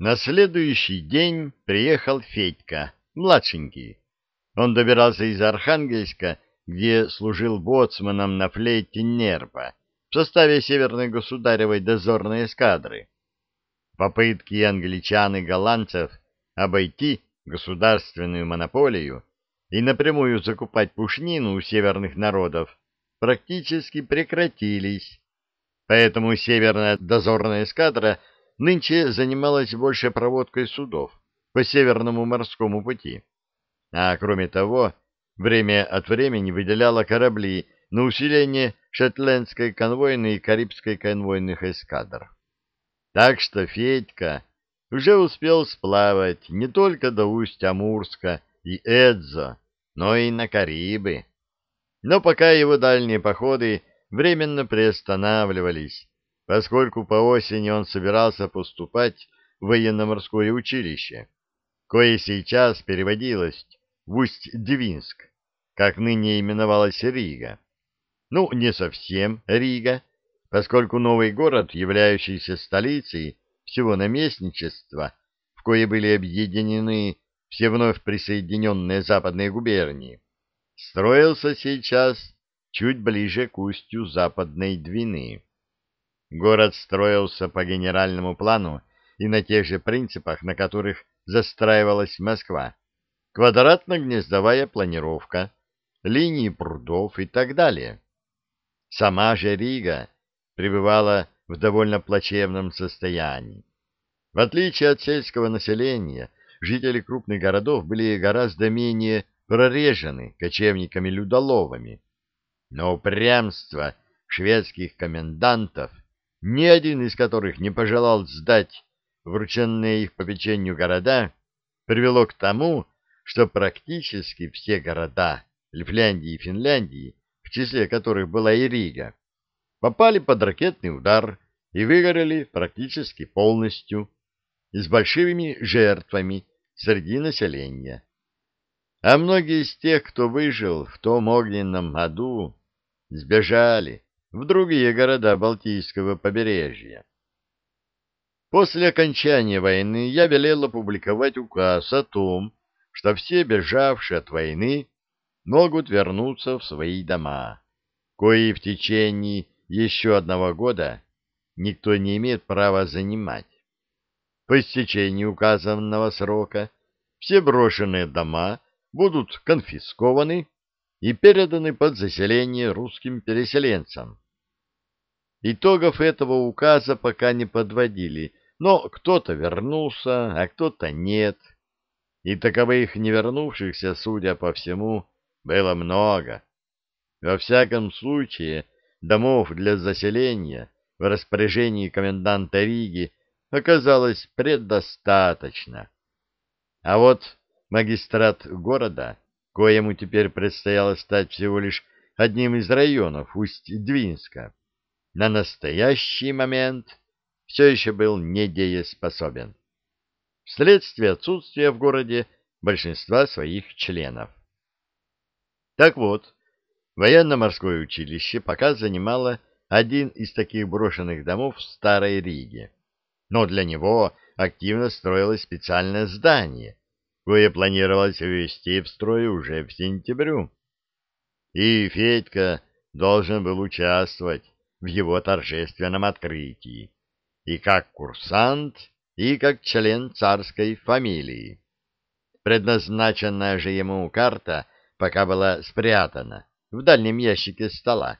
На следующий день приехал Федька, младшенький. Он добирался из Архангельска, где служил боцманом на флейте Нерпа в составе Северной государевой дозорной эскадры. Попытки англичан и голландцев обойти государственную монополию и напрямую закупать пушнину у северных народов практически прекратились. Поэтому Северная дозорная эскадра нынче занималась больше проводкой судов по Северному морскому пути. А кроме того, время от времени выделяла корабли на усиление шотландской конвойной и карибской конвойных эскадр. Так что Федька уже успел сплавать не только до устья Амурска и Эдзо, но и на Карибы. Но пока его дальние походы временно приостанавливались, поскольку по осени он собирался поступать в военно-морское училище, кое сейчас переводилось в Усть-Двинск, как ныне именовалась Рига. Ну, не совсем Рига, поскольку новый город, являющийся столицей всего наместничества, в кое были объединены все вновь присоединенные западные губернии, строился сейчас чуть ближе к устью западной Двины. Город строился по генеральному плану и на тех же принципах, на которых застраивалась Москва. Квадратно-гнездовая планировка, линии прудов и так далее. Сама же Рига пребывала в довольно плачевном состоянии. В отличие от сельского населения, жители крупных городов были гораздо менее прорежены кочевниками-людоловами. Но упрямство шведских комендантов, ни один из которых не пожелал сдать врученные их попечению города, привело к тому, что практически все города Лифляндии и Финляндии, в числе которых была и Рига, попали под ракетный удар и выгорели практически полностью, с большими жертвами среди населения. А многие из тех, кто выжил в том огненном аду, сбежали в другие города Балтийского побережья. После окончания войны я велел опубликовать указ о том, что все бежавшие от войны могут вернуться в свои дома, кои в течение еще одного года никто не имеет права занимать. По истечении указанного срока все брошенные дома будут конфискованы и переданы под заселение русским переселенцам. Итогов этого указа пока не подводили, но кто-то вернулся, а кто-то нет. И таковых не вернувшихся, судя по всему, было много. Во всяком случае, домов для заселения в распоряжении коменданта Риги оказалось предостаточно. А вот магистрат города, коему теперь предстояло стать всего лишь одним из районов Усть-Двинска, на настоящий момент все еще был недееспособен. Вследствие отсутствия в городе большинства своих членов. Так вот, Военно-морское училище пока занимало один из таких брошенных домов в Старой Риге, но для него активно строилось специальное здание, кое планировалось ввести в строй уже в сентябрю. И Федька должен был участвовать в его торжественном открытии, и как курсант, и как член царской фамилии. Предназначенная же ему карта пока была спрятана в дальнем ящике стола,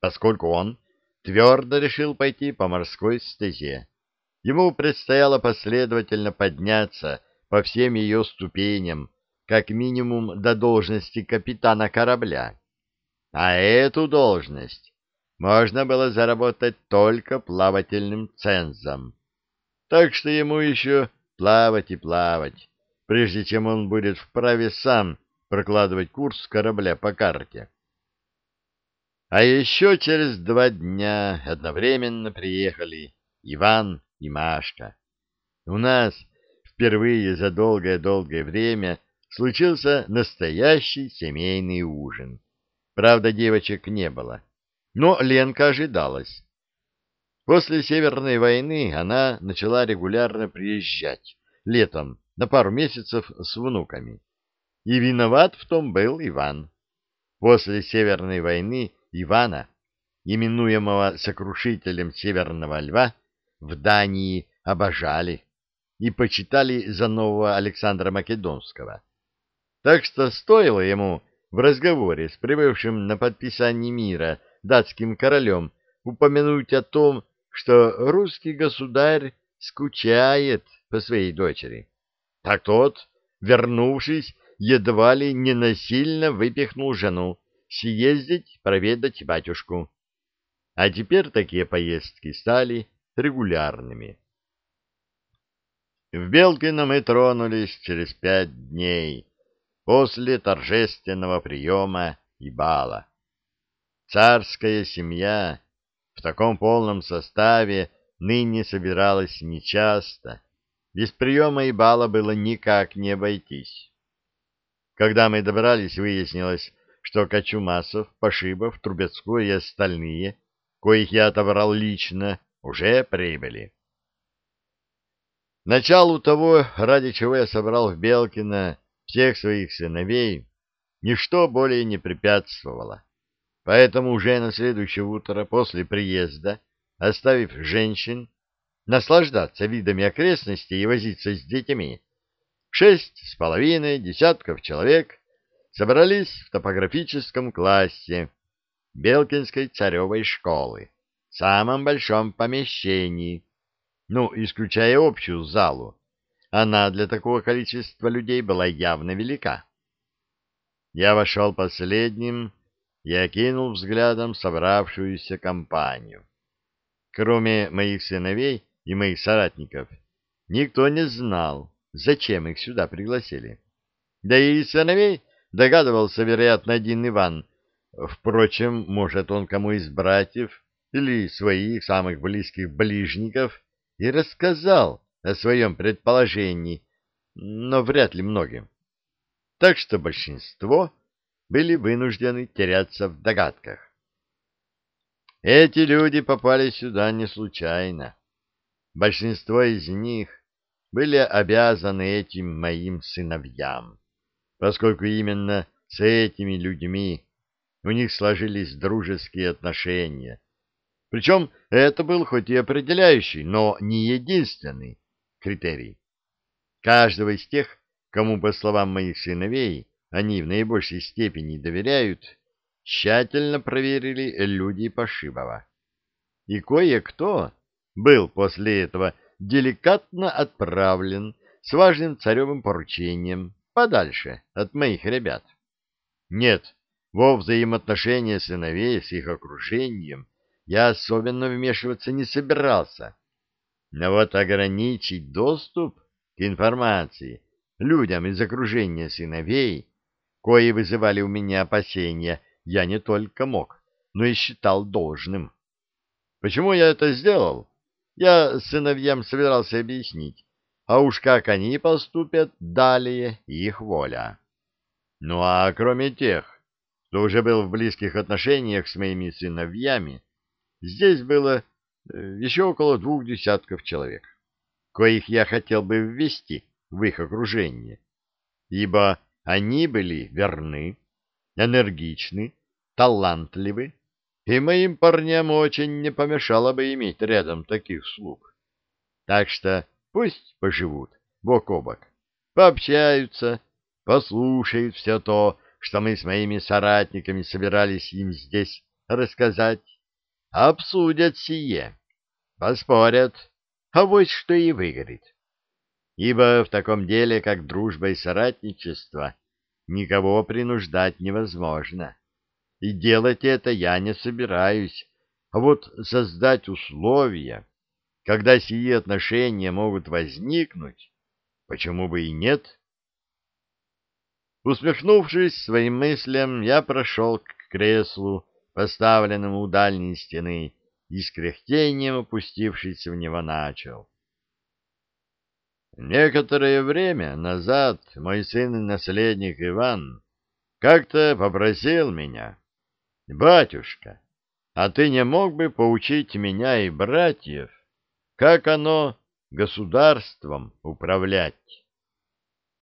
поскольку он твердо решил пойти по морской стезе. Ему предстояло последовательно подняться по всем ее ступеням, как минимум до должности капитана корабля. А эту должность можно было заработать только плавательным цензом. Так что ему еще плавать и плавать, прежде чем он будет вправе сам прокладывать курс корабля по карте. А еще через два дня одновременно приехали Иван и Машка. У нас впервые за долгое-долгое время случился настоящий семейный ужин. Правда, девочек не было, но Ленка ожидалась. После Северной войны она начала регулярно приезжать летом на пару месяцев с внуками. И виноват в том был Иван. После Северной войны Ивана, именуемого сокрушителем Северного Льва, в Дании обожали и почитали за нового Александра Македонского. Так что стоило ему в разговоре с прибывшим на подписание мира датским королем упомянуть о том, что русский государь скучает по своей дочери. Так тот, вернувшись, едва ли не насильно выпихнул жену съездить проведать батюшку. А теперь такие поездки стали регулярными. В Белкино мы тронулись через пять дней после торжественного приема и бала. Царская семья в таком полном составе ныне собиралась нечасто. Без приема и бала было никак не обойтись. Когда мы добрались, выяснилось, что Кочумасов, Пошибов, Трубецкой и остальные, коих я отобрал лично, уже прибыли. Началу того, ради чего я собрал в Белкино всех своих сыновей, ничто более не препятствовало. Поэтому уже на следующее утро после приезда, оставив женщин наслаждаться видами окрестностей и возиться с детьми, шесть с половиной десятков человек собрались в топографическом классе Белкинской царевой школы, самом большом помещении, ну, исключая общую залу. Она для такого количества людей была явно велика. Я вошел последним и окинул взглядом собравшуюся компанию. Кроме моих сыновей и моих соратников, никто не знал, зачем их сюда пригласили. Да и сыновей догадывался, вероятно, один Иван. Впрочем, может, он кому из братьев или своих самых близких ближников и рассказал о своем предположении, но вряд ли многим. Так что большинство были вынуждены теряться в догадках. Эти люди попали сюда не случайно. Большинство из них были обязаны этим моим сыновьям, поскольку именно с этими людьми у них сложились дружеские отношения, причем это был хоть и определяющий, но не единственный критерий. Каждого из тех, кому, по словам моих сыновей, они в наибольшей степени доверяют, тщательно проверили люди Пошибова. И кое-кто был после этого деликатно отправлен с важным царевым поручением подальше от моих ребят. Нет, во взаимоотношения сыновей с их окружением – я особенно вмешиваться не собирался. Но вот ограничить доступ к информации людям из окружения сыновей, кои вызывали у меня опасения, я не только мог, но и считал должным. Почему я это сделал? Я сыновьям собирался объяснить, а уж как они поступят далее, их воля. Ну а кроме тех, кто уже был в близких отношениях с моими сыновьями, Здесь было э, еще около двух десятков человек, коих я хотел бы ввести в их окружение, ибо они были верны, энергичны, талантливы, и моим парням очень не помешало бы иметь рядом таких слуг. Так что пусть поживут бок о бок, пообщаются, послушают все то, что мы с моими соратниками собирались им здесь рассказать, обсудят сие, поспорят, а вот что и выгорит. Ибо в таком деле, как дружба и соратничество, никого принуждать невозможно. И делать это я не собираюсь, а вот создать условия, когда сие отношения могут возникнуть, почему бы и нет? Усмехнувшись своим мыслям, я прошел к креслу, поставленному у дальней стены, и с кряхтением опустившись в него начал. Некоторое время назад мой сын и наследник Иван как-то попросил меня, «Батюшка, а ты не мог бы поучить меня и братьев, как оно государством управлять?